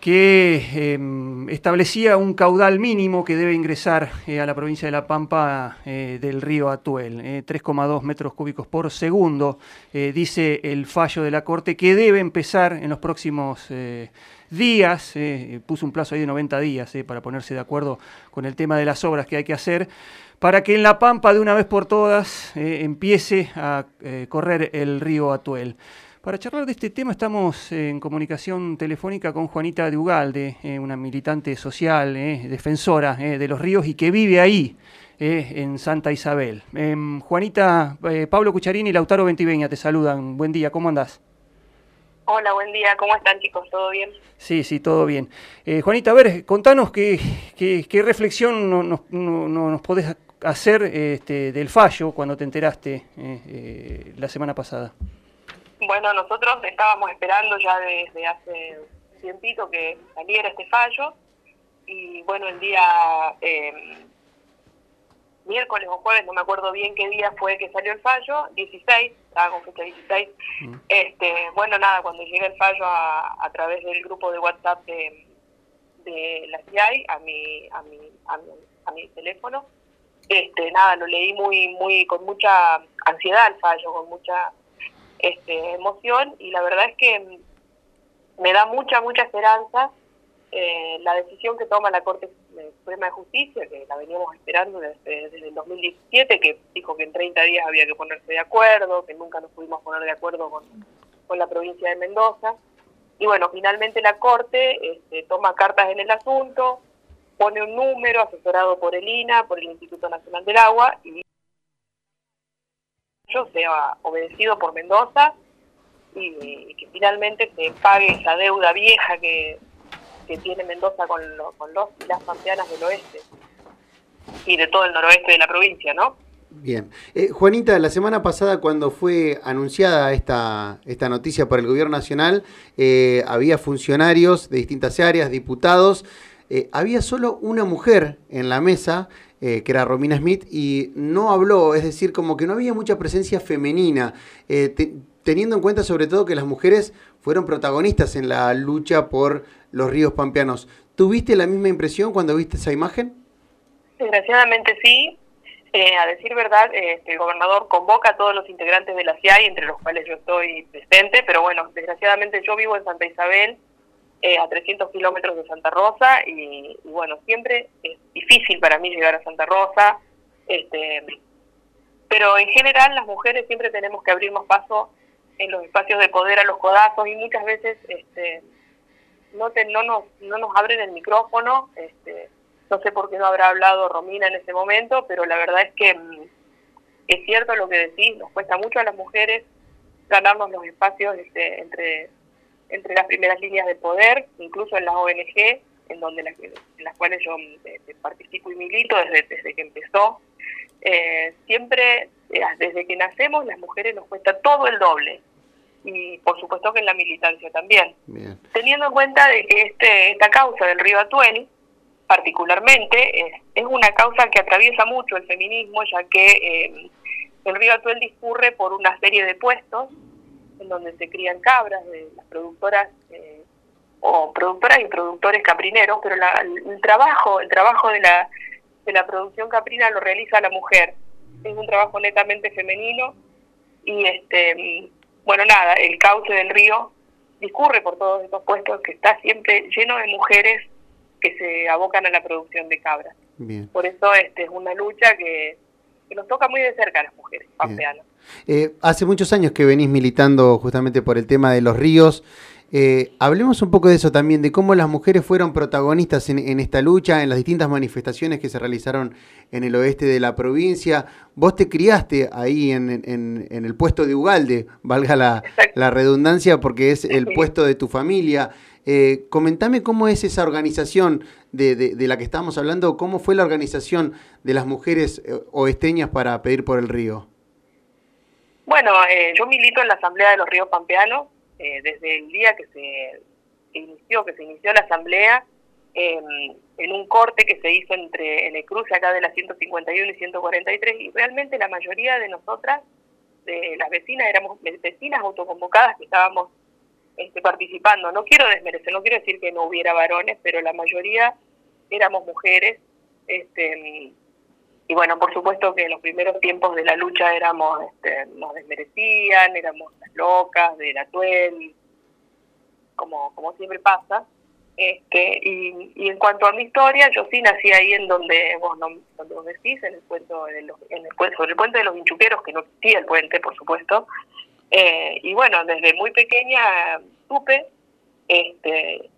que em, establecía un caudal mínimo que debe ingresar eh, a la provincia de La Pampa eh, del río Atuel, 3,2 metros cúbicos por segundo, dice el fallo de la Corte, que debe empezar en los próximos días, puso un plazo ahí de 90 días para ponerse de acuerdo con el tema de las obras que hay que hacer, para que en La Pampa de una vez por todas empiece a correr el río Atuel. Para charlar de este tema estamos en comunicación telefónica con Juanita de Ugalde, eh, una militante social, eh, defensora eh, de los ríos y que vive ahí, en Santa Isabel. Em, Juanita, Pablo Cucharini y Lautaro Ventiveña te saludan. Buen día, ¿cómo andás? Hola, buen día, ¿cómo están chicos? ¿Todo bien? Sí, sí, todo bien. Juanita, a ver, contanos qué, qué, reflexión nos, nos podés hacer este, del fallo cuando te enteraste la semana pasada. Bueno, nosotros estábamos esperando ya desde hace tiempito que saliera este fallo y bueno, el día eh, miércoles o jueves, no me acuerdo bien qué día fue que salió el fallo, 16, estaba con fecha 16. Mm. Este, bueno, nada, cuando llega el fallo a, a través del grupo de WhatsApp de, de la CIAI a mi, a mi, a mi, a mi teléfono, este, nada, lo leí muy, muy, con mucha ansiedad el fallo, con mucha este, emoción y la verdad es que me da mucha, mucha esperanza eh, la decisión que toma la Corte Suprema de Justicia, que la veníamos esperando desde, desde, el 2017, que dijo que en 30 días había que ponerse de acuerdo, que nunca nos pudimos poner de acuerdo con, con la provincia de Mendoza. Y bueno, finalmente la Corte este, toma cartas en el asunto, pone un número asesorado por el INA, por el Instituto Nacional del Agua, y sea obedecido por Mendoza y, que finalmente se pague esa deuda vieja que, tiene Mendoza con, con los las pampeanas del oeste y de todo el noroeste de la provincia, ¿no? Bien. Eh, Juanita, la semana pasada cuando fue anunciada esta, esta noticia por el Gobierno Nacional, eh, había funcionarios de distintas áreas, diputados, eh, había solo una mujer en la mesa eh, que era Romina Smith, y no habló, es decir, como que no había mucha presencia femenina, eh, teniendo en cuenta sobre todo que las mujeres fueron protagonistas en la lucha por los ríos pampeanos. ¿Tuviste la misma impresión cuando viste esa imagen? Desgraciadamente sí. Eh, a decir verdad, este, el gobernador convoca a todos los integrantes de la CIAI, entre los cuales yo estoy presente, pero bueno, desgraciadamente yo vivo en Santa Isabel eh, a 300 kilómetros de Santa Rosa y, bueno, siempre es difícil para mí llegar a Santa Rosa, este, pero en general las mujeres siempre tenemos que abrirnos paso en los espacios de poder a los codazos y muchas veces este, no, no, nos, no nos abren el micrófono, este, no sé por qué no habrá hablado Romina en ese momento, pero la verdad es que mm, es cierto lo que decís, nos cuesta mucho a las mujeres ganarnos los espacios este, entre entre las primeras líneas de poder, incluso en las ONG, en donde las, en las cuales yo eh, participo y milito desde, desde que empezó. Eh, siempre, eh, desde que nacemos, las mujeres nos cuesta todo el doble. Y por supuesto que en la militancia también. Teniendo en cuenta de que este, esta causa del río Atuel, particularmente, es, es una causa que atraviesa mucho el feminismo, ya que el río Atuel discurre por una serie de puestos en donde se crían cabras de las productoras eh, o productoras y productores caprineros, pero el trabajo, el trabajo de la, de la producción caprina lo realiza la mujer. Es un trabajo netamente femenino y este bueno nada, el cauce del río discurre por todos estos puestos que está siempre lleno de mujeres que se abocan a la producción de cabras. Por eso este es una lucha que, que nos toca muy de cerca a las mujeres pampeanas. Eh, hace muchos años que venís militando justamente por el tema de los ríos. Eh, hablemos un poco de eso también, de cómo las mujeres fueron protagonistas en, esta lucha, en las distintas manifestaciones que se realizaron en el oeste de la provincia. Vos te criaste ahí en, el puesto de Ugalde, valga la, redundancia, porque es el puesto de tu familia. Eh, comentame cómo es esa organización de, de, la que estábamos hablando, cómo fue la organización de las mujeres oesteñas para pedir por el río. Bueno, eh, yo milito en la Asamblea de los Ríos Pampeanos eh, desde el día que se inició, que se inició la Asamblea, em, en un corte que se hizo entre en el cruce acá de la 151 y 143, y realmente la mayoría de nosotras, de las vecinas, éramos vecinas autoconvocadas que estábamos este, participando. No quiero desmerecer, no quiero decir que no hubiera varones, pero la mayoría éramos mujeres. Este, y bueno, por supuesto que en los primeros tiempos de la lucha éramos, este, nos desmerecían, éramos las locas de la tuel, como, como siempre pasa. Este, y, y, en cuanto a mi historia, yo sí nací ahí en donde vos, no, donde vos decís, en el, los, en el, sobre el puente de los Vinchuqueros, que no existía el puente, por supuesto. Eh, y bueno, desde muy pequeña supe, este,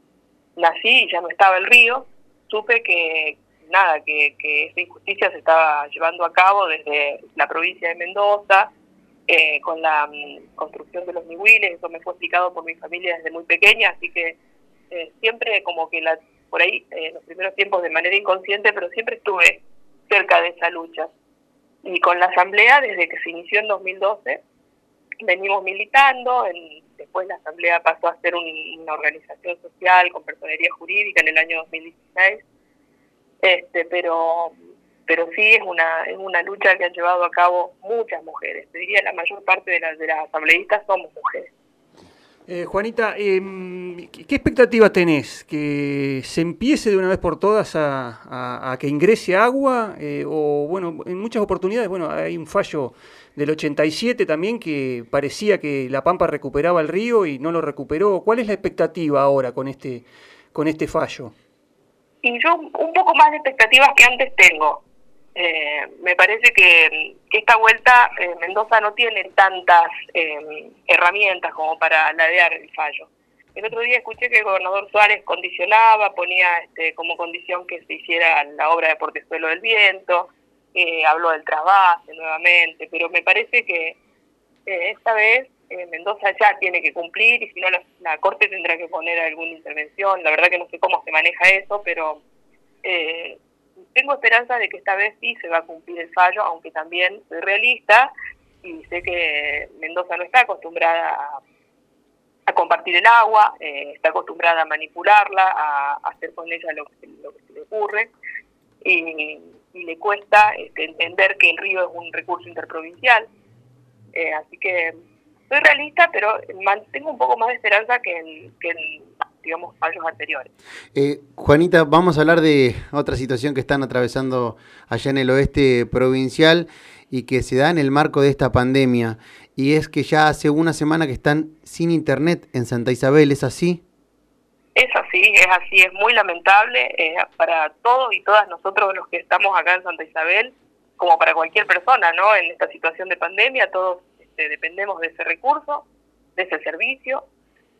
nací y ya no estaba el río, supe que nada, que, que esa injusticia se estaba llevando a cabo desde la provincia de Mendoza, eh, con la mm, construcción de los niwiles, eso me fue explicado por mi familia desde muy pequeña, así que eh, siempre como que la, por ahí, en eh, los primeros tiempos de manera inconsciente, pero siempre estuve cerca de esa lucha. Y con la asamblea, desde que se inició en 2012, venimos militando, en, después la asamblea pasó a ser una organización social con personería jurídica en el año 2016, este, pero pero sí es una es una lucha que han llevado a cabo muchas mujeres. Te diría la mayor parte de las de las asambleístas somos mujeres. Eh, Juanita, eh, ¿qué expectativa tenés? ¿Que se empiece de una vez por todas a, que ingrese agua? Eh, o, bueno, en muchas oportunidades, bueno, hay un fallo del 87 también que parecía que La Pampa recuperaba el río y no lo recuperó. ¿Cuál es la expectativa ahora con este, con este fallo? Y yo un poco más de expectativas que antes tengo. Eh, me parece que, esta vuelta eh, Mendoza no tiene tantas eh, herramientas como para ladear el fallo. El otro día escuché que el gobernador Suárez condicionaba, ponía este, como condición que se hiciera la obra de Portezuelo del Viento, habló del trasvase nuevamente, pero me parece que esta vez Mendoza ya tiene que cumplir y si no la, la, Corte tendrá que poner alguna intervención. La verdad que no sé cómo se maneja eso, pero eh, tengo esperanza de que esta vez sí se va a cumplir el fallo, aunque también soy realista y sé que Mendoza no está acostumbrada a, compartir el agua, eh, está acostumbrada a manipularla, a, hacer con ella lo que, se le ocurre y, le cuesta este, entender que el río es un recurso interprovincial. Eh, así que soy realista, pero mantengo un poco más de esperanza que en, que en digamos, fallos anteriores. Eh, Juanita, vamos a hablar de otra situación que están atravesando allá en el oeste provincial y que se da en el marco de esta pandemia. Y es que ya hace una semana que están sin internet en Santa Isabel, ¿es así? Es así, es así, es muy lamentable eh, para todos y todas nosotros los que estamos acá en Santa Isabel, como para cualquier persona, ¿no? En esta situación de pandemia, todos este, dependemos de ese recurso, de ese servicio,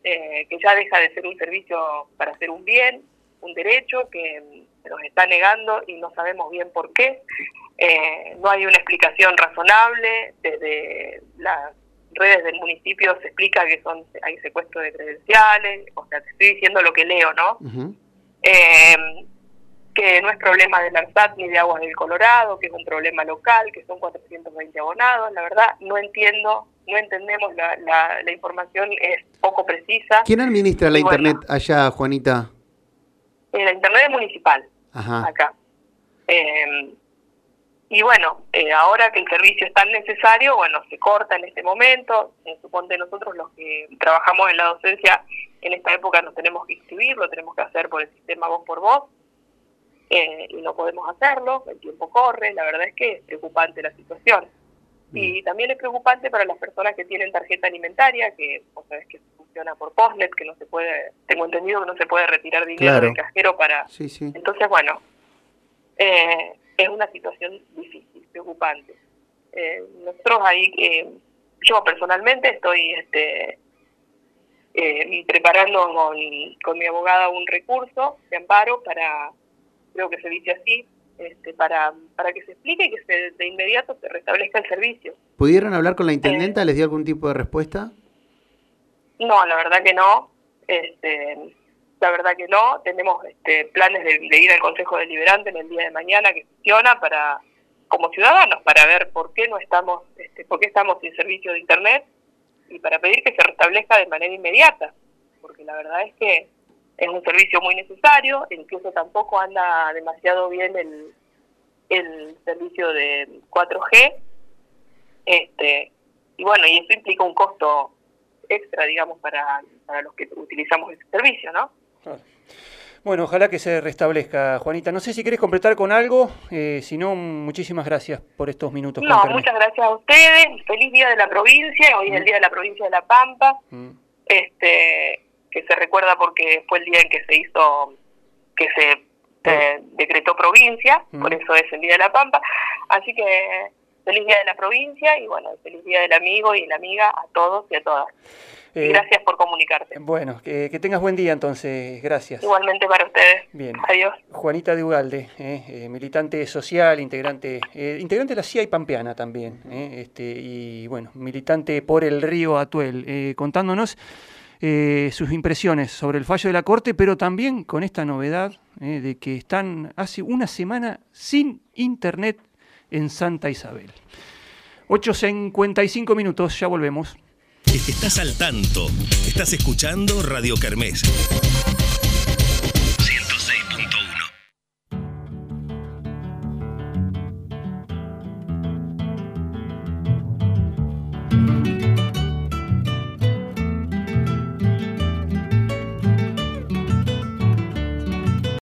eh, que ya deja de ser un servicio para hacer un bien, un derecho que nos está negando y no sabemos bien por qué. Eh, no hay una explicación razonable. Desde las redes del municipio se explica que son hay secuestro de credenciales. O sea, te estoy diciendo lo que leo, ¿no? eh, que no es problema del ARSAT ni de Aguas del Colorado, que es un problema local, que son 420 abonados. La verdad, no entiendo, no entendemos, la, la, información es poco precisa. ¿Quién administra la Internet allá, Juanita? Eh, la Internet es municipal, acá. Eh, y bueno, eh, ahora que el servicio es tan necesario, bueno, se corta en este momento. Eh, suponte nosotros los que trabajamos en la docencia en esta época nos tenemos que inscribir, lo tenemos que hacer por el sistema voz por voz eh, y no podemos hacerlo, el tiempo corre, la verdad es que es preocupante la situación. Y también es preocupante para las personas que tienen tarjeta alimentaria, que vos sabés que funciona por Postnet, que no se puede, tengo entendido que no se puede retirar dinero del cajero para... Entonces, bueno, eh, es una situación difícil, preocupante. Eh, nosotros ahí, eh, yo personalmente estoy este, eh, preparando con, con mi abogada un recurso de amparo para creo que se dice así, este, para, para que se explique y que se, de inmediato se restablezca el servicio. ¿Pudieron hablar con la intendenta? ¿Les dio algún tipo de respuesta? No, la verdad que no. Este, la verdad que no. Tenemos este, planes de, ir al Consejo Deliberante en el día de mañana que funciona para como ciudadanos para ver por qué no estamos, este, por qué estamos sin servicio de internet y para pedir que se restablezca de manera inmediata, porque la verdad es que es un servicio muy necesario, incluso tampoco anda demasiado bien el, el servicio de 4G, este, y bueno, y eso implica un costo extra, digamos, para, para los que utilizamos ese servicio, ¿no? Bueno, ojalá que se restablezca, Juanita. No sé si querés completar con algo, eh, si no, muchísimas gracias por estos minutos. No, muchas gracias a ustedes. Feliz Día de la Provincia, hoy es el mm. Día de la Provincia de La Pampa, mm. este que se recuerda porque fue el día en que se hizo, que se eh, decretó provincia, mm. por eso es el Día de la Pampa. Así que feliz Día de la Provincia y bueno, feliz Día del Amigo y la Amiga a todos y a todas. Eh, Gracias por comunicarte. Bueno, que, tengas buen día entonces. Gracias. Igualmente para ustedes. Bien. Adiós. Juanita de Ugalde, eh, eh, militante social, integrante, integrante de la CIA y Pampeana también. este, y bueno, militante por el río Atuel, contándonos sus impresiones sobre el fallo de la Corte, pero también con esta novedad de que están hace una semana sin internet en Santa Isabel. 8.55 minutos, ya volvemos. Estás al tanto. Estás escuchando Radio Kermés.